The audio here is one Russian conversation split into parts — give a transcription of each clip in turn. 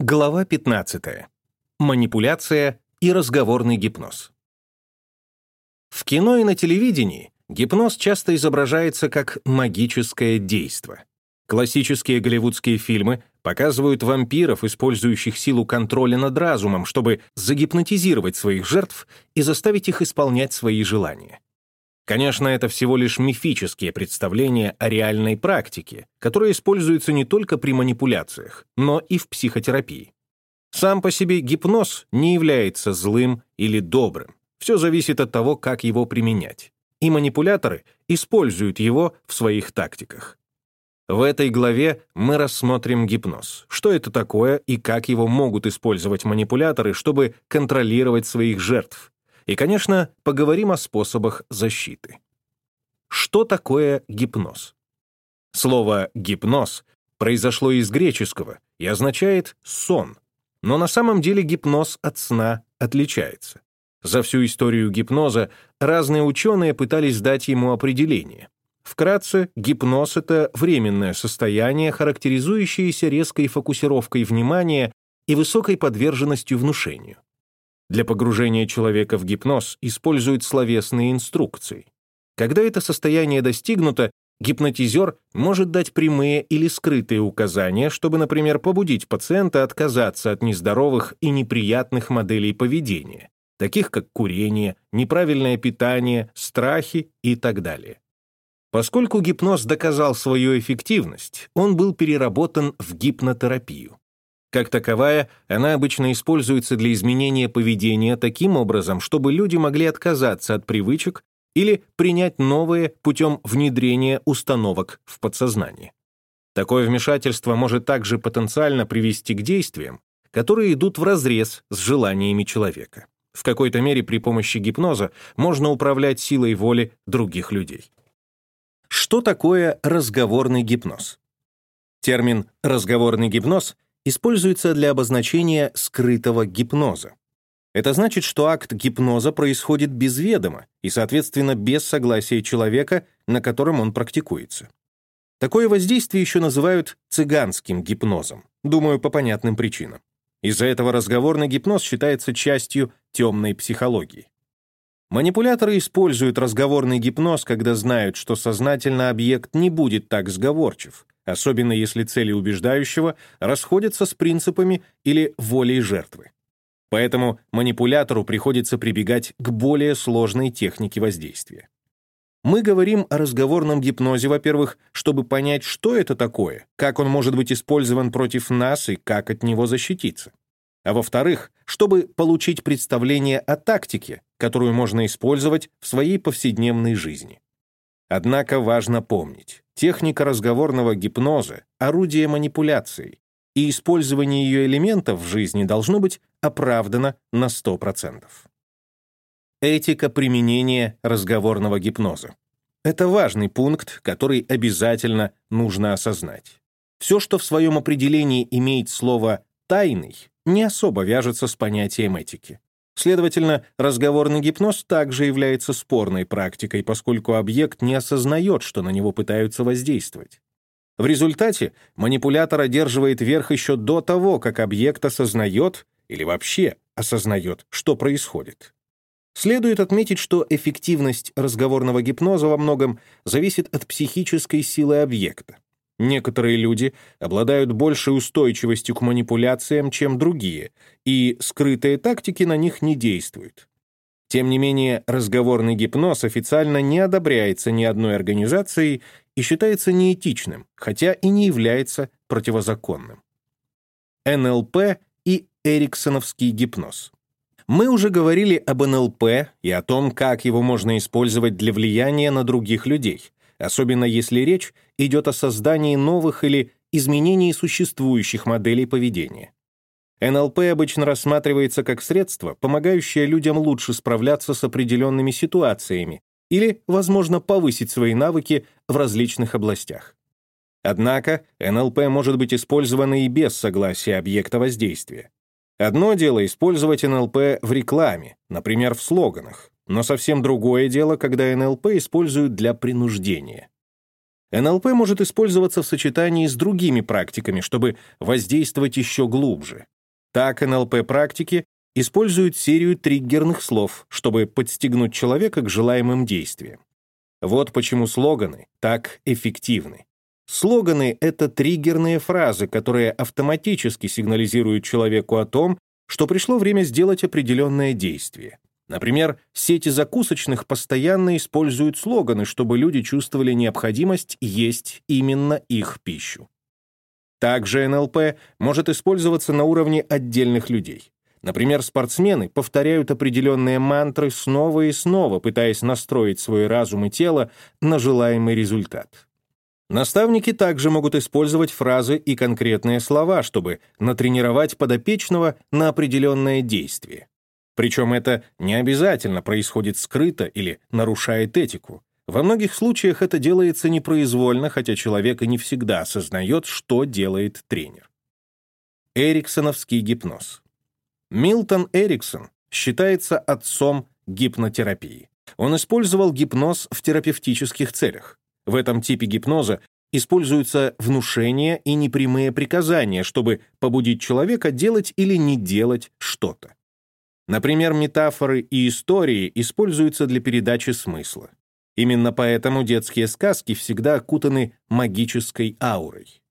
Глава 15. Манипуляция и разговорный гипноз. В кино и на телевидении гипноз часто изображается как магическое действо. Классические голливудские фильмы показывают вампиров, использующих силу контроля над разумом, чтобы загипнотизировать своих жертв и заставить их исполнять свои желания. Конечно, это всего лишь мифические представления о реальной практике, которые используются не только при манипуляциях, но и в психотерапии. Сам по себе гипноз не является злым или добрым. Все зависит от того, как его применять. И манипуляторы используют его в своих тактиках. В этой главе мы рассмотрим гипноз. Что это такое и как его могут использовать манипуляторы, чтобы контролировать своих жертв, и, конечно, поговорим о способах защиты. Что такое гипноз? Слово «гипноз» произошло из греческого и означает «сон», но на самом деле гипноз от сна отличается. За всю историю гипноза разные ученые пытались дать ему определение. Вкратце, гипноз — это временное состояние, характеризующееся резкой фокусировкой внимания и высокой подверженностью внушению. Для погружения человека в гипноз используют словесные инструкции. Когда это состояние достигнуто, гипнотизер может дать прямые или скрытые указания, чтобы, например, побудить пациента отказаться от нездоровых и неприятных моделей поведения, таких как курение, неправильное питание, страхи и так далее. Поскольку гипноз доказал свою эффективность, он был переработан в гипнотерапию. Как таковая, она обычно используется для изменения поведения таким образом, чтобы люди могли отказаться от привычек или принять новые путем внедрения установок в подсознание. Такое вмешательство может также потенциально привести к действиям, которые идут вразрез с желаниями человека. В какой-то мере при помощи гипноза можно управлять силой воли других людей. Что такое разговорный гипноз? Термин «разговорный гипноз» используется для обозначения скрытого гипноза. Это значит, что акт гипноза происходит без ведома и, соответственно, без согласия человека, на котором он практикуется. Такое воздействие еще называют цыганским гипнозом, думаю, по понятным причинам. Из-за этого разговорный гипноз считается частью темной психологии. Манипуляторы используют разговорный гипноз, когда знают, что сознательно объект не будет так сговорчив, особенно если цели убеждающего расходятся с принципами или волей жертвы. Поэтому манипулятору приходится прибегать к более сложной технике воздействия. Мы говорим о разговорном гипнозе, во-первых, чтобы понять, что это такое, как он может быть использован против нас и как от него защититься. А во-вторых, чтобы получить представление о тактике, которую можно использовать в своей повседневной жизни. Однако важно помнить, техника разговорного гипноза — орудие манипуляции, и использование ее элементов в жизни должно быть оправдано на 100%. Этика применения разговорного гипноза. Это важный пункт, который обязательно нужно осознать. Все, что в своем определении имеет слово «тайный», не особо вяжется с понятием этики. Следовательно, разговорный гипноз также является спорной практикой, поскольку объект не осознает, что на него пытаются воздействовать. В результате манипулятор одерживает верх еще до того, как объект осознает или вообще осознает, что происходит. Следует отметить, что эффективность разговорного гипноза во многом зависит от психической силы объекта. Некоторые люди обладают большей устойчивостью к манипуляциям, чем другие, и скрытые тактики на них не действуют. Тем не менее, разговорный гипноз официально не одобряется ни одной организацией и считается неэтичным, хотя и не является противозаконным. НЛП и эриксоновский гипноз. Мы уже говорили об НЛП и о том, как его можно использовать для влияния на других людей — особенно если речь идет о создании новых или изменении существующих моделей поведения. НЛП обычно рассматривается как средство, помогающее людям лучше справляться с определенными ситуациями или, возможно, повысить свои навыки в различных областях. Однако НЛП может быть использовано и без согласия объекта воздействия. Одно дело использовать НЛП в рекламе, например, в слоганах, но совсем другое дело, когда НЛП используют для принуждения. НЛП может использоваться в сочетании с другими практиками, чтобы воздействовать еще глубже. Так НЛП-практики используют серию триггерных слов, чтобы подстегнуть человека к желаемым действиям. Вот почему слоганы так эффективны. Слоганы — это триггерные фразы, которые автоматически сигнализируют человеку о том, что пришло время сделать определенное действие. Например, сети закусочных постоянно используют слоганы, чтобы люди чувствовали необходимость есть именно их пищу. Также НЛП может использоваться на уровне отдельных людей. Например, спортсмены повторяют определенные мантры снова и снова, пытаясь настроить свой разум и тело на желаемый результат. Наставники также могут использовать фразы и конкретные слова, чтобы натренировать подопечного на определенное действие. Причем это не обязательно происходит скрыто или нарушает этику. Во многих случаях это делается непроизвольно, хотя человек и не всегда осознает, что делает тренер. Эриксоновский гипноз. Милтон Эриксон считается отцом гипнотерапии. Он использовал гипноз в терапевтических целях. В этом типе гипноза используются внушения и непрямые приказания, чтобы побудить человека делать или не делать что-то. Например, метафоры и истории используются для передачи смысла. Именно поэтому детские сказки всегда окутаны магической аурой.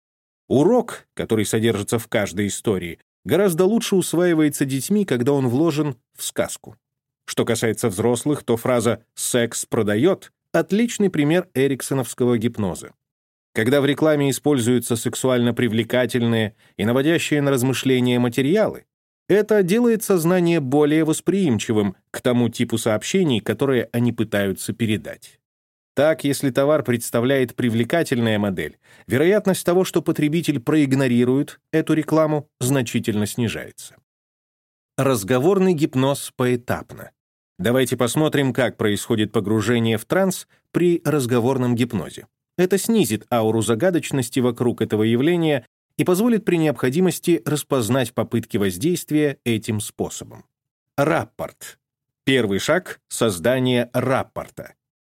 Урок, который содержится в каждой истории, гораздо лучше усваивается детьми, когда он вложен в сказку. Что касается взрослых, то фраза «секс продает» — отличный пример эриксоновского гипноза. Когда в рекламе используются сексуально привлекательные и наводящие на размышления материалы, это делает сознание более восприимчивым к тому типу сообщений, которые они пытаются передать. Так, если товар представляет привлекательная модель, вероятность того, что потребитель проигнорирует эту рекламу, значительно снижается. Разговорный гипноз поэтапно. Давайте посмотрим, как происходит погружение в транс при разговорном гипнозе. Это снизит ауру загадочности вокруг этого явления и позволит при необходимости распознать попытки воздействия этим способом. Раппорт. Первый шаг — создание раппорта.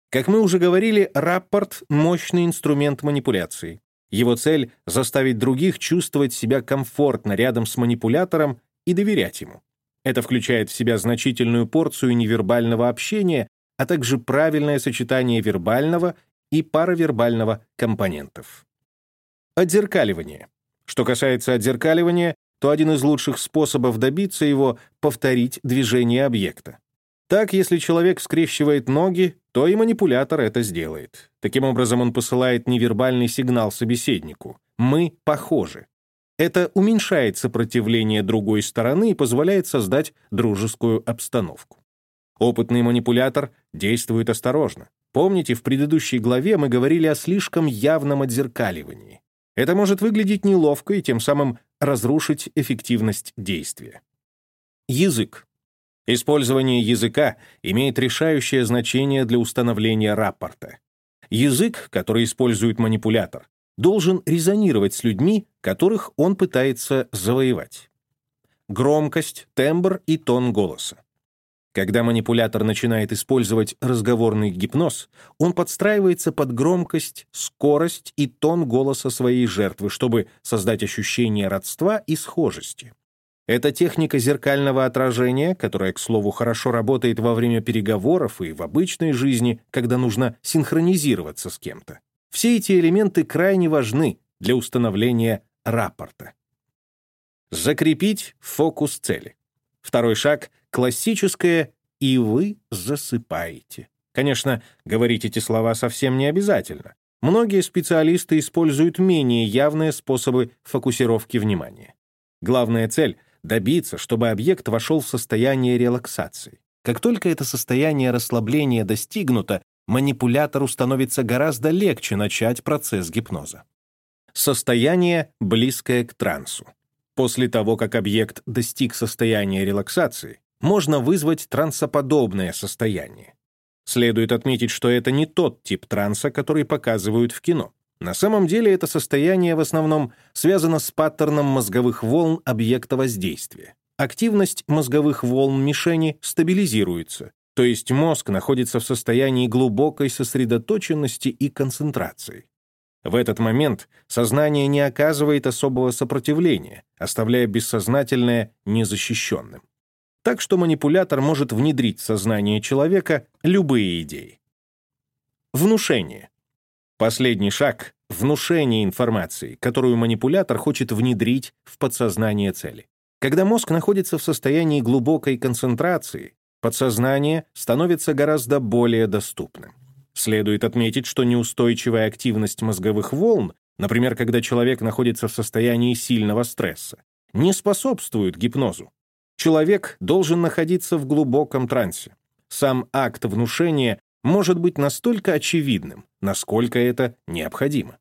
Как мы уже говорили, раппорт — мощный инструмент манипуляции. Его цель — заставить других чувствовать себя комфортно рядом с манипулятором и доверять ему. Это включает в себя значительную порцию невербального общения, а также правильное сочетание вербального и паравербального компонентов. Отзеркаливание. Что касается отзеркаливания, то один из лучших способов добиться его — повторить движение объекта. Так, если человек скрещивает ноги, то и манипулятор это сделает. Таким образом, он посылает невербальный сигнал собеседнику. «Мы похожи». Это уменьшает сопротивление другой стороны и позволяет создать дружескую обстановку. Опытный манипулятор действует осторожно. Помните, в предыдущей главе мы говорили о слишком явном отзеркаливании. Это может выглядеть неловко и тем самым разрушить эффективность действия. Язык. Использование языка имеет решающее значение для установления рапорта. Язык, который использует манипулятор, должен резонировать с людьми, которых он пытается завоевать. Громкость, тембр и тон голоса. Когда манипулятор начинает использовать разговорный гипноз, он подстраивается под громкость, скорость и тон голоса своей жертвы, чтобы создать ощущение родства и схожести. Это техника зеркального отражения, которая, к слову, хорошо работает во время переговоров и в обычной жизни, когда нужно синхронизироваться с кем-то. Все эти элементы крайне важны для установления рапорта. Закрепить фокус цели. Второй шаг — классическое «и вы засыпаете». Конечно, говорить эти слова совсем не обязательно. Многие специалисты используют менее явные способы фокусировки внимания. Главная цель — добиться, чтобы объект вошел в состояние релаксации. Как только это состояние расслабления достигнуто, манипулятору становится гораздо легче начать процесс гипноза. Состояние, близкое к трансу. После того, как объект достиг состояния релаксации, можно вызвать трансоподобное состояние. Следует отметить, что это не тот тип транса, который показывают в кино. На самом деле это состояние в основном связано с паттерном мозговых волн объекта воздействия. Активность мозговых волн мишени стабилизируется, то есть мозг находится в состоянии глубокой сосредоточенности и концентрации. В этот момент сознание не оказывает особого сопротивления, оставляя бессознательное незащищенным. Так что манипулятор может внедрить в сознание человека любые идеи. Внушение. Последний шаг — внушение информации, которую манипулятор хочет внедрить в подсознание цели. Когда мозг находится в состоянии глубокой концентрации, подсознание становится гораздо более доступным. Следует отметить, что неустойчивая активность мозговых волн, например, когда человек находится в состоянии сильного стресса, не способствует гипнозу. Человек должен находиться в глубоком трансе. Сам акт внушения может быть настолько очевидным, насколько это необходимо.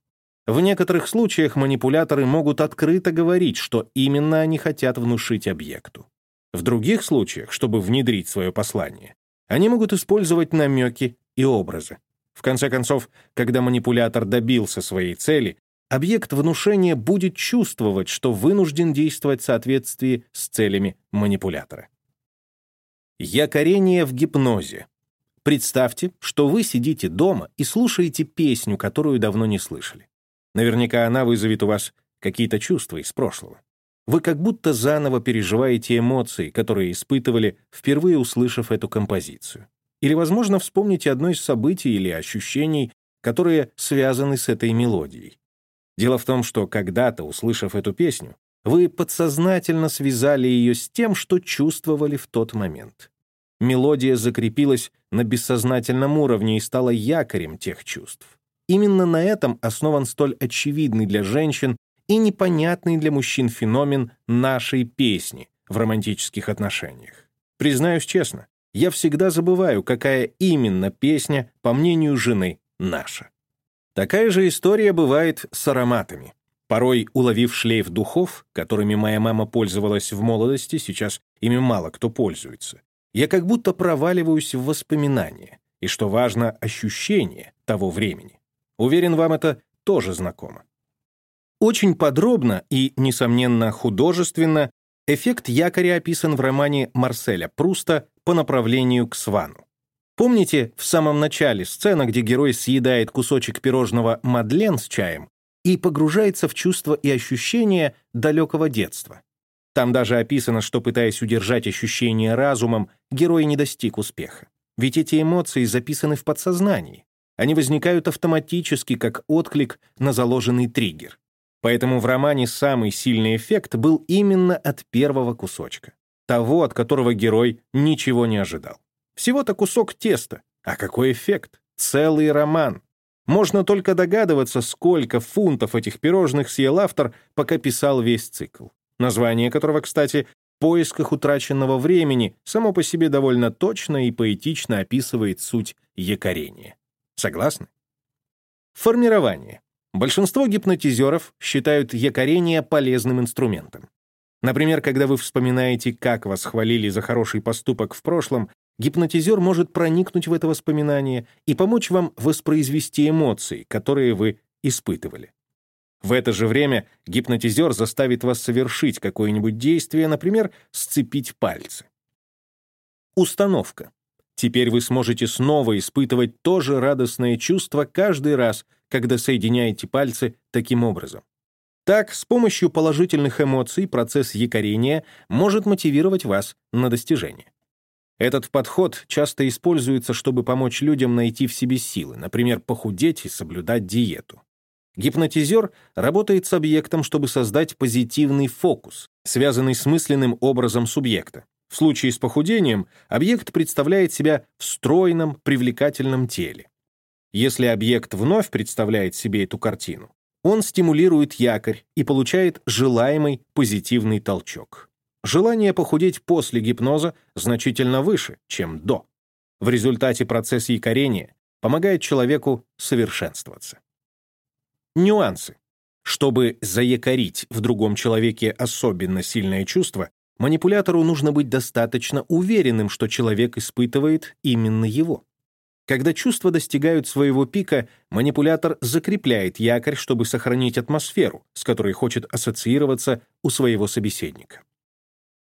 В некоторых случаях манипуляторы могут открыто говорить, что именно они хотят внушить объекту. В других случаях, чтобы внедрить свое послание, они могут использовать намеки и образы. В конце концов, когда манипулятор добился своей цели, объект внушения будет чувствовать, что вынужден действовать в соответствии с целями манипулятора. Якорение в гипнозе. Представьте, что вы сидите дома и слушаете песню, которую давно не слышали. Наверняка она вызовет у вас какие-то чувства из прошлого. Вы как будто заново переживаете эмоции, которые испытывали, впервые услышав эту композицию. Или, возможно, вспомните одно из событий или ощущений, которые связаны с этой мелодией. Дело в том, что когда-то, услышав эту песню, вы подсознательно связали ее с тем, что чувствовали в тот момент. Мелодия закрепилась на бессознательном уровне и стала якорем тех чувств. Именно на этом основан столь очевидный для женщин и непонятный для мужчин феномен нашей песни в романтических отношениях. Признаюсь честно, я всегда забываю, какая именно песня, по мнению жены, наша. Такая же история бывает с ароматами. Порой, уловив шлейф духов, которыми моя мама пользовалась в молодости, сейчас ими мало кто пользуется, я как будто проваливаюсь в воспоминания, и, что важно, ощущение того времени. Уверен, вам это тоже знакомо. Очень подробно и, несомненно, художественно эффект якоря описан в романе Марселя Пруста по направлению к Свану. Помните в самом начале сцена, где герой съедает кусочек пирожного Мадлен с чаем и погружается в чувства и ощущения далекого детства? Там даже описано, что, пытаясь удержать ощущения разумом, герой не достиг успеха. Ведь эти эмоции записаны в подсознании. Они возникают автоматически, как отклик на заложенный триггер. Поэтому в романе самый сильный эффект был именно от первого кусочка того, от которого герой ничего не ожидал. Всего-то кусок теста, а какой эффект? Целый роман. Можно только догадываться, сколько фунтов этих пирожных съел автор, пока писал весь цикл. Название которого, кстати, в поисках утраченного времени само по себе довольно точно и поэтично описывает суть якорения. Согласны? Формирование. Большинство гипнотизеров считают якорение полезным инструментом. Например, когда вы вспоминаете, как вас хвалили за хороший поступок в прошлом, гипнотизер может проникнуть в это воспоминание и помочь вам воспроизвести эмоции, которые вы испытывали. В это же время гипнотизер заставит вас совершить какое-нибудь действие, например, сцепить пальцы. Установка. Теперь вы сможете снова испытывать то же радостное чувство каждый раз, когда соединяете пальцы таким образом. Так, с помощью положительных эмоций процесс якорения может мотивировать вас на достижение. Этот подход часто используется, чтобы помочь людям найти в себе силы, например, похудеть и соблюдать диету. Гипнотизер работает с объектом, чтобы создать позитивный фокус, связанный с мысленным образом субъекта. В случае с похудением объект представляет себя в стройном, привлекательном теле. Если объект вновь представляет себе эту картину, он стимулирует якорь и получает желаемый позитивный толчок. Желание похудеть после гипноза значительно выше, чем до. В результате процесс якорения помогает человеку совершенствоваться. Нюансы. Чтобы заякорить в другом человеке особенно сильное чувство, манипулятору нужно быть достаточно уверенным, что человек испытывает именно его. Когда чувства достигают своего пика, манипулятор закрепляет якорь, чтобы сохранить атмосферу, с которой хочет ассоциироваться у своего собеседника.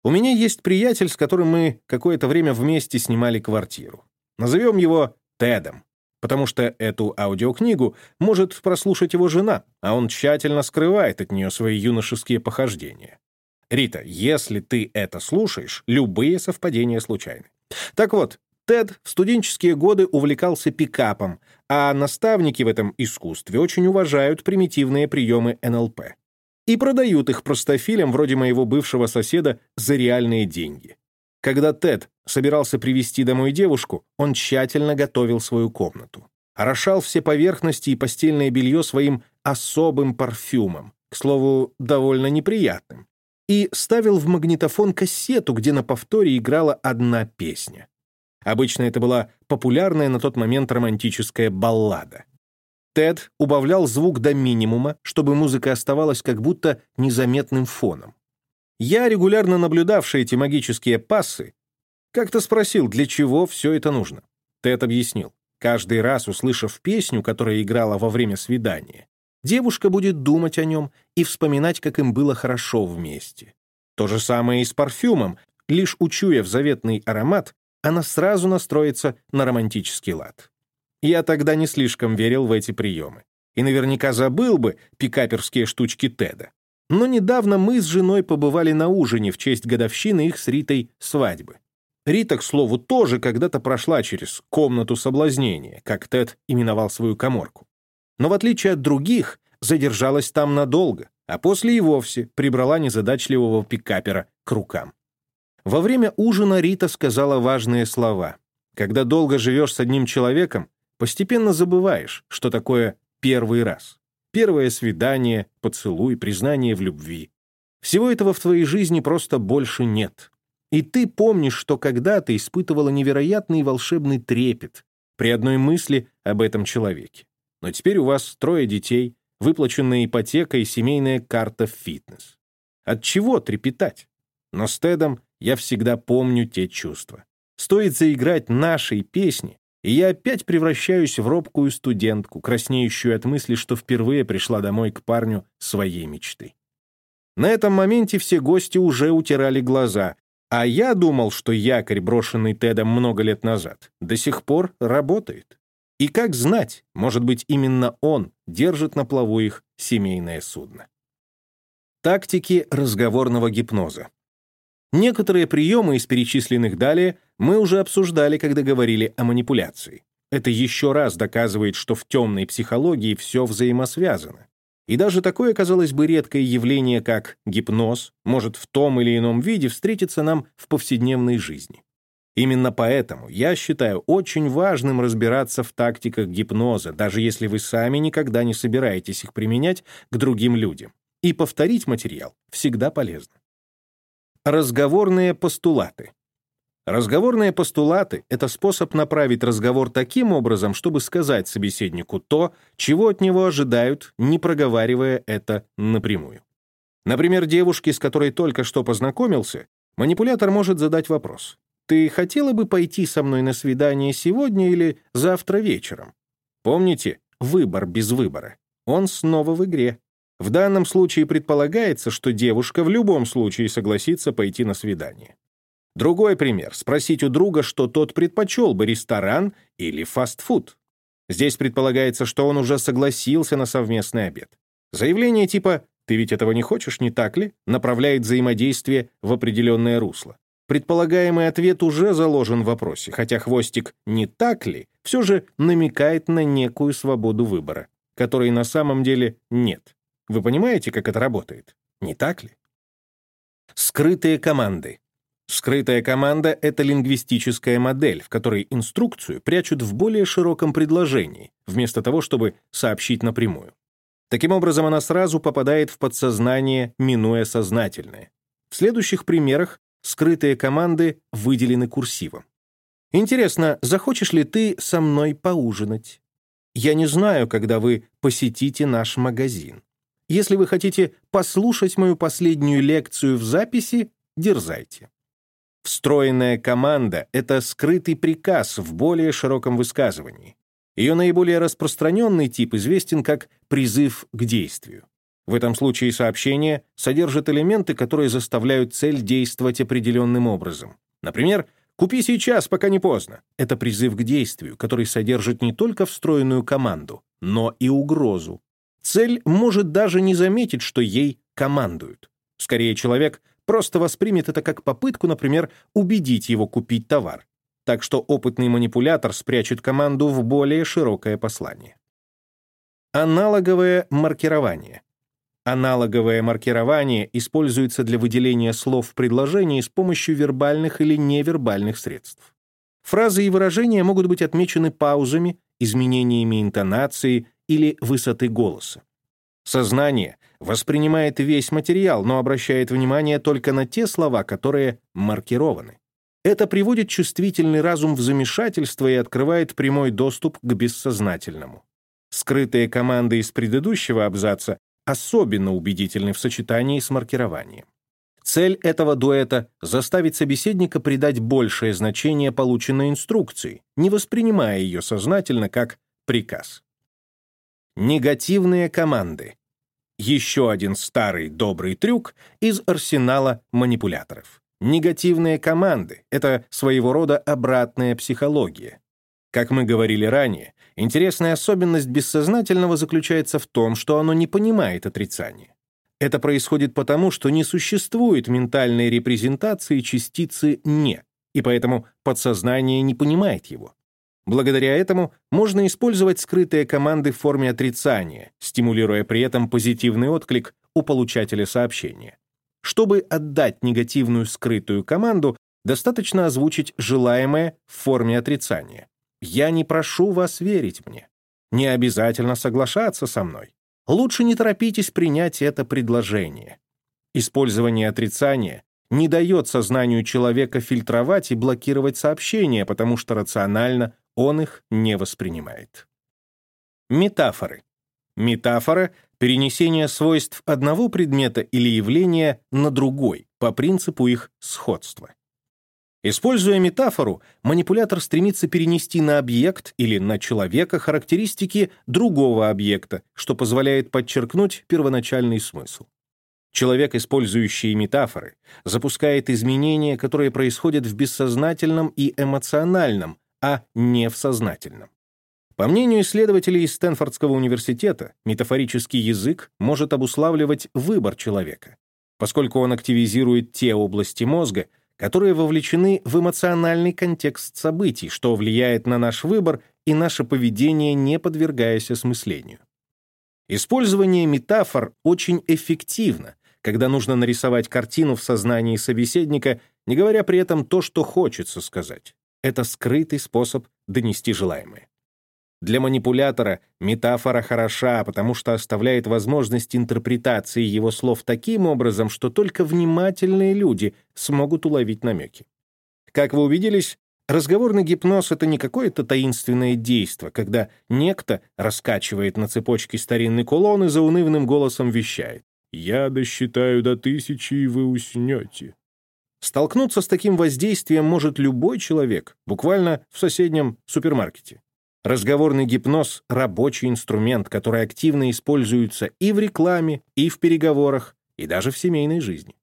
У меня есть приятель, с которым мы какое-то время вместе снимали квартиру. Назовем его Тедом. потому что эту аудиокнигу может прослушать его жена, а он тщательно скрывает от нее свои юношеские похождения. Рита, если ты это слушаешь, любые совпадения случайны. Так вот, Тед в студенческие годы увлекался пикапом, а наставники в этом искусстве очень уважают примитивные приемы НЛП. И продают их простофилям вроде моего бывшего соседа за реальные деньги. Когда Тед собирался привести домой девушку, он тщательно готовил свою комнату. Орошал все поверхности и постельное белье своим особым парфюмом, к слову, довольно неприятным, и ставил в магнитофон кассету, где на повторе играла одна песня. Обычно это была популярная на тот момент романтическая баллада. Тед убавлял звук до минимума, чтобы музыка оставалась как будто незаметным фоном. Я, регулярно наблюдавший эти магические пассы, как-то спросил, для чего все это нужно. Тед объяснил. Каждый раз, услышав песню, которая играла во время свидания, девушка будет думать о нем и вспоминать, как им было хорошо вместе. То же самое и с парфюмом. Лишь учуяв заветный аромат, она сразу настроится на романтический лад. Я тогда не слишком верил в эти приемы. И наверняка забыл бы пикаперские штучки Теда. Но недавно мы с женой побывали на ужине в честь годовщины их с Ритой свадьбы. Рита, к слову, тоже когда-то прошла через комнату соблазнения, как Тед именовал свою коморку. Но в отличие от других, задержалась там надолго, а после и вовсе прибрала незадачливого пикапера к рукам. Во время ужина Рита сказала важные слова. Когда долго живешь с одним человеком, постепенно забываешь, что такое первый раз. Первое свидание, поцелуй, признание в любви. Всего этого в твоей жизни просто больше нет. И ты помнишь, что когда-то испытывала невероятный волшебный трепет при одной мысли об этом человеке. Но теперь у вас трое детей, выплаченная ипотека и семейная карта в фитнес. От чего трепетать? Но с Тедом я всегда помню те чувства. Стоит заиграть нашей песни, и я опять превращаюсь в робкую студентку, краснеющую от мысли, что впервые пришла домой к парню своей мечты. На этом моменте все гости уже утирали глаза, а я думал, что якорь, брошенный Тедом много лет назад, до сих пор работает. И как знать, может быть, именно он держит на плаву их семейное судно. Тактики разговорного гипноза. Некоторые приемы из перечисленных далее мы уже обсуждали, когда говорили о манипуляции. Это еще раз доказывает, что в темной психологии все взаимосвязано. И даже такое, казалось бы, редкое явление, как гипноз, может в том или ином виде встретиться нам в повседневной жизни. Именно поэтому я считаю очень важным разбираться в тактиках гипноза, даже если вы сами никогда не собираетесь их применять к другим людям. И повторить материал всегда полезно. Разговорные постулаты. Разговорные постулаты — это способ направить разговор таким образом, чтобы сказать собеседнику то, чего от него ожидают, не проговаривая это напрямую. Например, девушке, с которой только что познакомился, манипулятор может задать вопрос. «Ты хотела бы пойти со мной на свидание сегодня или завтра вечером?» Помните, выбор без выбора. Он снова в игре. В данном случае предполагается, что девушка в любом случае согласится пойти на свидание. Другой пример — спросить у друга, что тот предпочел бы ресторан или фастфуд. Здесь предполагается, что он уже согласился на совместный обед. Заявление типа «ты ведь этого не хочешь, не так ли?» направляет взаимодействие в определенное русло. Предполагаемый ответ уже заложен в вопросе, хотя хвостик «не так ли» все же намекает на некую свободу выбора, которой на самом деле нет. Вы понимаете, как это работает? Не так ли? Скрытые команды. Скрытая команда — это лингвистическая модель, в которой инструкцию прячут в более широком предложении, вместо того, чтобы сообщить напрямую. Таким образом, она сразу попадает в подсознание, минуя сознательное. В следующих примерах скрытые команды выделены курсивом. Интересно, захочешь ли ты со мной поужинать? Я не знаю, когда вы посетите наш магазин. Если вы хотите послушать мою последнюю лекцию в записи, дерзайте. Встроенная команда — это скрытый приказ в более широком высказывании. Ее наиболее распространенный тип известен как призыв к действию. В этом случае сообщение содержит элементы, которые заставляют цель действовать определенным образом. Например, «Купи сейчас, пока не поздно». Это призыв к действию, который содержит не только встроенную команду, но и угрозу. Цель может даже не заметить, что ей командуют. Скорее, человек просто воспримет это как попытку, например, убедить его купить товар. Так что опытный манипулятор спрячет команду в более широкое послание. Аналоговое маркирование. Аналоговое маркирование используется для выделения слов в предложении с помощью вербальных или невербальных средств. Фразы и выражения могут быть отмечены паузами, изменениями интонации или высоты голоса. Сознание воспринимает весь материал, но обращает внимание только на те слова, которые маркированы. Это приводит чувствительный разум в замешательство и открывает прямой доступ к бессознательному. Скрытые команды из предыдущего абзаца особенно убедительны в сочетании с маркированием. Цель этого дуэта — заставить собеседника придать большее значение полученной инструкции, не воспринимая ее сознательно как приказ. Негативные команды. Еще один старый добрый трюк из арсенала манипуляторов. Негативные команды — это своего рода обратная психология. Как мы говорили ранее, интересная особенность бессознательного заключается в том, что оно не понимает отрицание. Это происходит потому, что не существует ментальной репрезентации частицы «не», и поэтому подсознание не понимает его. Благодаря этому можно использовать скрытые команды в форме отрицания, стимулируя при этом позитивный отклик у получателя сообщения. Чтобы отдать негативную скрытую команду, достаточно озвучить желаемое в форме отрицания. «Я не прошу вас верить мне. Не обязательно соглашаться со мной. Лучше не торопитесь принять это предложение». Использование отрицания не дает сознанию человека фильтровать и блокировать сообщения, потому что рационально он их не воспринимает. Метафоры. Метафора — перенесение свойств одного предмета или явления на другой по принципу их сходства. Используя метафору, манипулятор стремится перенести на объект или на человека характеристики другого объекта, что позволяет подчеркнуть первоначальный смысл. Человек, использующий метафоры, запускает изменения, которые происходят в бессознательном и эмоциональном, а не в сознательном. По мнению исследователей из Стэнфордского университета, метафорический язык может обуславливать выбор человека, поскольку он активизирует те области мозга, которые вовлечены в эмоциональный контекст событий, что влияет на наш выбор и наше поведение, не подвергаясь осмыслению. Использование метафор очень эффективно, когда нужно нарисовать картину в сознании собеседника, не говоря при этом то, что хочется сказать. Это скрытый способ донести желаемое. Для манипулятора метафора хороша, потому что оставляет возможность интерпретации его слов таким образом, что только внимательные люди смогут уловить намеки. Как вы убедились, разговорный гипноз — это не какое-то таинственное действо, когда некто раскачивает на цепочке старинный кулон и заунывным голосом вещает. «Я досчитаю до тысячи, и вы уснете». Столкнуться с таким воздействием может любой человек, буквально в соседнем супермаркете. Разговорный гипноз — рабочий инструмент, который активно используется и в рекламе, и в переговорах, и даже в семейной жизни.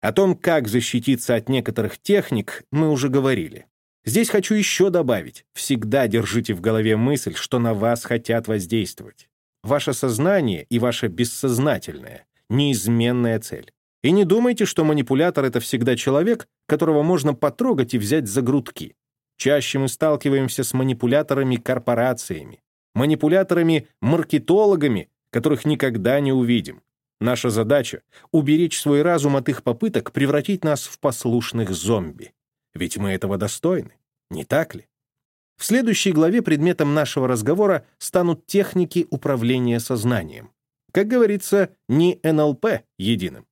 О том, как защититься от некоторых техник, мы уже говорили. Здесь хочу еще добавить. Всегда держите в голове мысль, что на вас хотят воздействовать. Ваше сознание и ваше бессознательное — неизменная цель. И не думайте, что манипулятор — это всегда человек, которого можно потрогать и взять за грудки. Чаще мы сталкиваемся с манипуляторами-корпорациями, манипуляторами-маркетологами, которых никогда не увидим. Наша задача — уберечь свой разум от их попыток превратить нас в послушных зомби. Ведь мы этого достойны, не так ли? В следующей главе предметом нашего разговора станут техники управления сознанием. Как говорится, не НЛП единым.